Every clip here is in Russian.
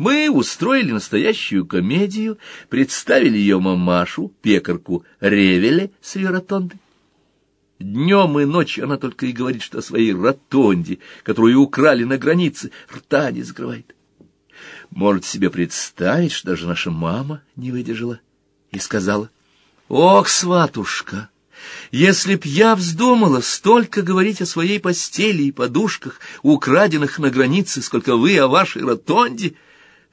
Мы устроили настоящую комедию, представили ее мамашу, пекарку Ревеле с ее ротондой. Днем и ночью она только и говорит, что о своей ротонде, которую украли на границе, рта не закрывает. Может себе представить, что даже наша мама не выдержала и сказала, «Ох, сватушка, если б я вздумала столько говорить о своей постели и подушках, украденных на границе, сколько вы о вашей ротонде...»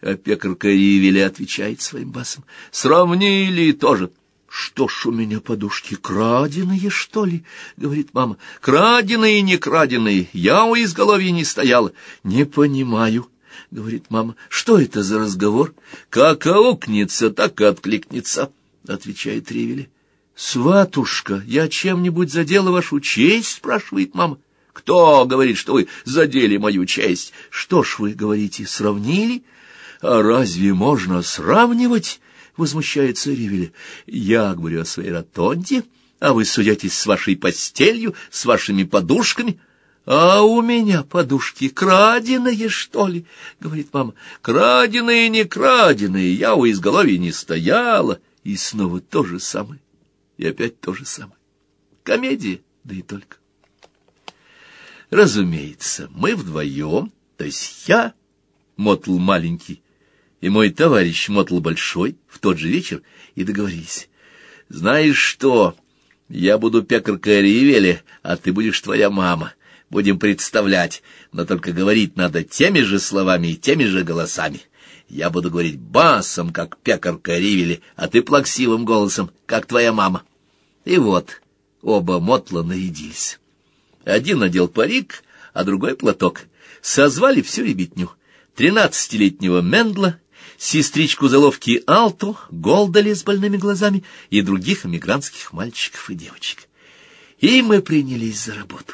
А пекарка Ивеля отвечает своим басом, «Сравнили тоже». «Что ж у меня подушки, краденые, что ли?» — говорит мама. «Краденые, не краденые, я у изголовья не стояла». «Не понимаю», — говорит мама. «Что это за разговор?» «Как аукнется, так и откликнется», — отвечает Ревели. «Сватушка, я чем-нибудь задела вашу честь?» — спрашивает мама. «Кто говорит, что вы задели мою честь?» «Что ж вы говорите, сравнили?» «А разве можно сравнивать?» — возмущается Ривеле. «Я говорю о своей ротонде, а вы судитесь с вашей постелью, с вашими подушками». «А у меня подушки краденые, что ли?» — говорит мама. «Краденые, не краденые, я у изголовья не стояла». И снова то же самое, и опять то же самое. Комедия, да и только. Разумеется, мы вдвоем, то есть я, мотл маленький, и мой товарищ Мотл Большой в тот же вечер и договорились. «Знаешь что, я буду пекаркой Ривели, а ты будешь твоя мама. Будем представлять, но только говорить надо теми же словами и теми же голосами. Я буду говорить басом, как пекарка Ривели, а ты плаксивым голосом, как твоя мама». И вот оба Мотла нарядились. Один надел парик, а другой платок. Созвали всю ребятню. Тринадцатилетнего Мендла сестричку заловки Алту, Голдали с больными глазами и других эмигрантских мальчиков и девочек. И мы принялись за работу.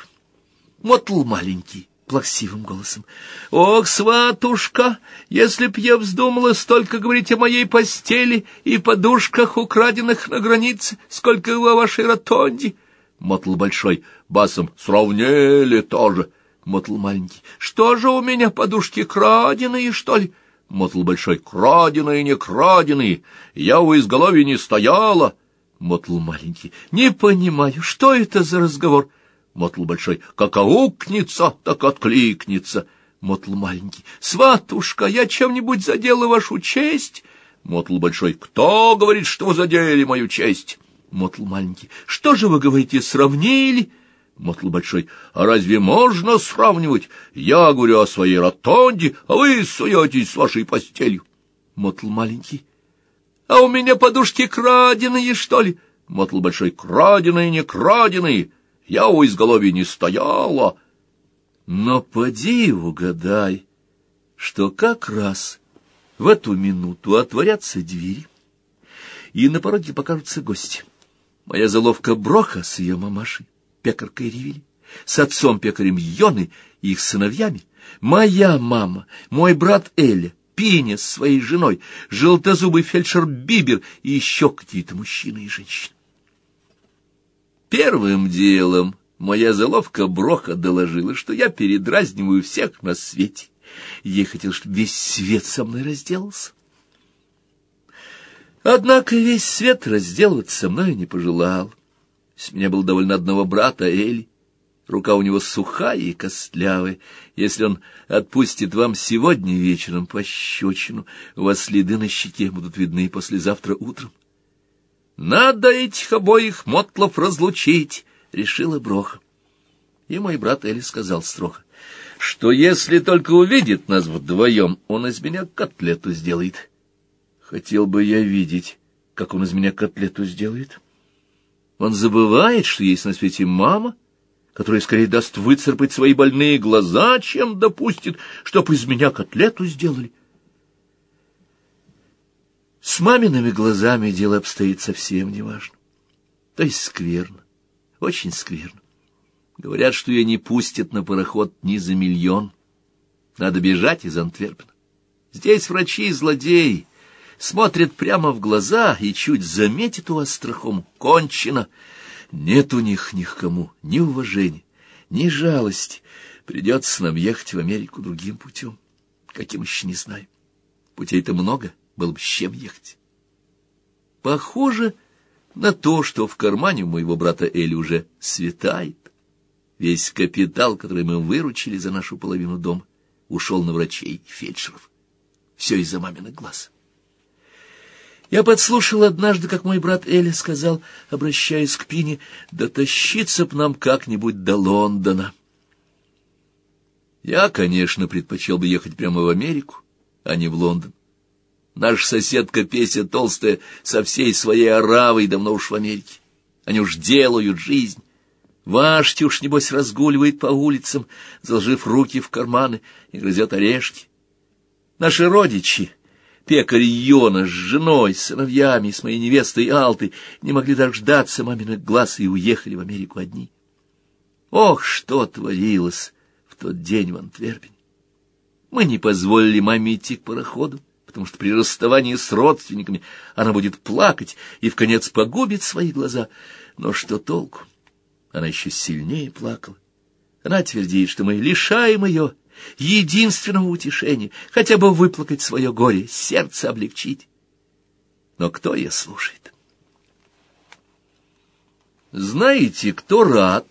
Мотл маленький, плаксивым голосом. «Ох, сватушка, если б я вздумала столько говорить о моей постели и подушках, украденных на границе, сколько о вашей ротонде!» Мотл большой, басом «Сравнили тоже!» Мотл маленький. «Что же у меня подушки краденые, что ли?» Мотл большой. Краденые, не краденые. Я у изголовья не стояла. Мотл маленький. Не понимаю, что это за разговор? Мотл большой. Как аукнется, так откликнется. Мотл маленький. Сватушка, я чем-нибудь задела вашу честь? Мотл большой. Кто говорит, что вы задели мою честь? Мотл маленький. Что же вы говорите, сравнили? — Мотл большой. А разве можно сравнивать? Я говорю о своей ротонде, а вы суетесь с вашей постелью. Мотл маленький. А у меня подушки краденые, что ли? Мотл большой. Краденые, не краденые. Я у изголовья не стояла. Но поди угадай, что как раз в эту минуту отворятся двери, и на пороге покажутся гости. Моя заловка Броха с ее мамашей пекаркой Ревели, с отцом-пекарем Йоны и их сыновьями, моя мама, мой брат Эля, Пиня с своей женой, желтозубый фельдшер Бибер и еще какие-то мужчины и женщины. Первым делом моя заловка Броха доложила, что я передразниваю всех на свете. Ей хотел, чтобы весь свет со мной разделался. Однако весь свет разделываться со мной не пожелал. С меня было довольно одного брата, Эли. Рука у него сухая и костлявая. Если он отпустит вам сегодня вечером пощечину, у вас следы на щеке будут видны послезавтра утром. Надо этих обоих мотлов разлучить, — решила Броха. И мой брат Эли сказал строго, что если только увидит нас вдвоем, он из меня котлету сделает. Хотел бы я видеть, как он из меня котлету сделает. Он забывает, что есть на свете мама, которая скорее даст выцарпать свои больные глаза, чем допустит, чтоб из меня котлету сделали. С мамиными глазами дело обстоит совсем неважно. То есть скверно, очень скверно. Говорят, что ее не пустят на пароход ни за миллион. Надо бежать из Антверпена. Здесь врачи злодеи, смотрят прямо в глаза и чуть заметит у вас страхом кончено. Нет у них ни к кому ни уважения, ни жалости. Придется нам ехать в Америку другим путем, каким еще не знаю. Путей-то много, было бы с чем ехать. Похоже на то, что в кармане у моего брата Эли уже светает. Весь капитал, который мы выручили за нашу половину дома, ушел на врачей и фельдшеров. Все из-за маминых глаз. Я подслушал однажды, как мой брат Эли сказал, обращаясь к Пине, «Дотащиться б нам как-нибудь до Лондона». Я, конечно, предпочел бы ехать прямо в Америку, а не в Лондон. Наша соседка Песя Толстая со всей своей оравой давно уж в Америке. Они уж делают жизнь. Ваш уж, небось, разгуливает по улицам, заложив руки в карманы и грызет орешки. Наши родичи, пекарь Йона с женой, с сыновьями, с моей невестой Алтой, не могли дождаться маминых глаз и уехали в Америку одни. Ох, что творилось в тот день в Антверпене! Мы не позволили маме идти к пароходу, потому что при расставании с родственниками она будет плакать и в конец погубит свои глаза. Но что толку? Она еще сильнее плакала. Она твердит, что мы лишаем ее единственного утешения, хотя бы выплакать свое горе, сердце облегчить. Но кто ее слушает? Знаете, кто рад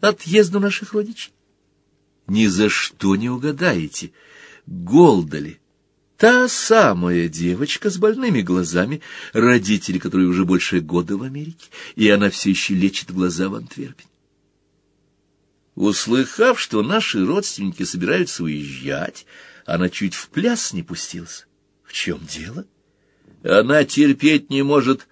отъезду наших родичей? Ни за что не угадаете. Голдали. Та самая девочка с больными глазами, родители которой уже больше года в Америке, и она все еще лечит глаза в Антверпене. Услыхав, что наши родственники собираются уезжать, она чуть в пляс не пустилась. В чем дело? Она терпеть не может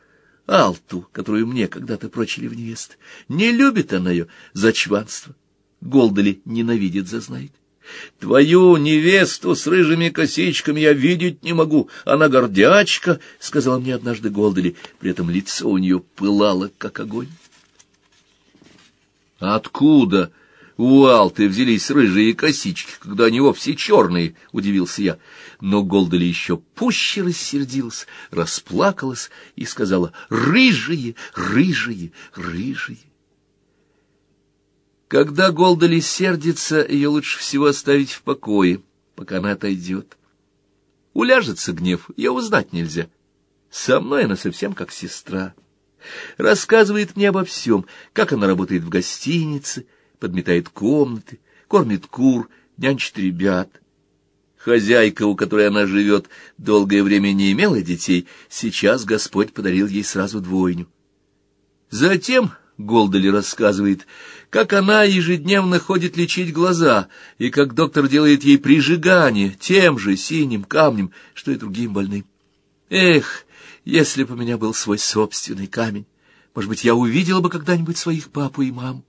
Алту, которую мне когда-то прочили в невест. Не любит она ее за чванство. Голдали ненавидит, зазнает. Твою невесту с рыжими косичками я видеть не могу, она гордячка, — сказала мне однажды Голдели, при этом лицо у нее пылало, как огонь. Откуда у Алты взялись рыжие косички, когда они вовсе черные, — удивился я. Но Голдели еще пуще рассердилась, расплакалась и сказала «рыжие, рыжие, рыжие». Когда Голдали сердится, ее лучше всего оставить в покое, пока она отойдет. Уляжется гнев, ее узнать нельзя. Со мной она совсем как сестра. Рассказывает мне обо всем, как она работает в гостинице, подметает комнаты, кормит кур, нянчит ребят. Хозяйка, у которой она живет, долгое время не имела детей, сейчас Господь подарил ей сразу двойню. Затем Голдали рассказывает, как она ежедневно ходит лечить глаза, и как доктор делает ей прижигание тем же синим камнем, что и другим больным. Эх, если бы у меня был свой собственный камень, может быть, я увидела бы когда-нибудь своих папу и маму.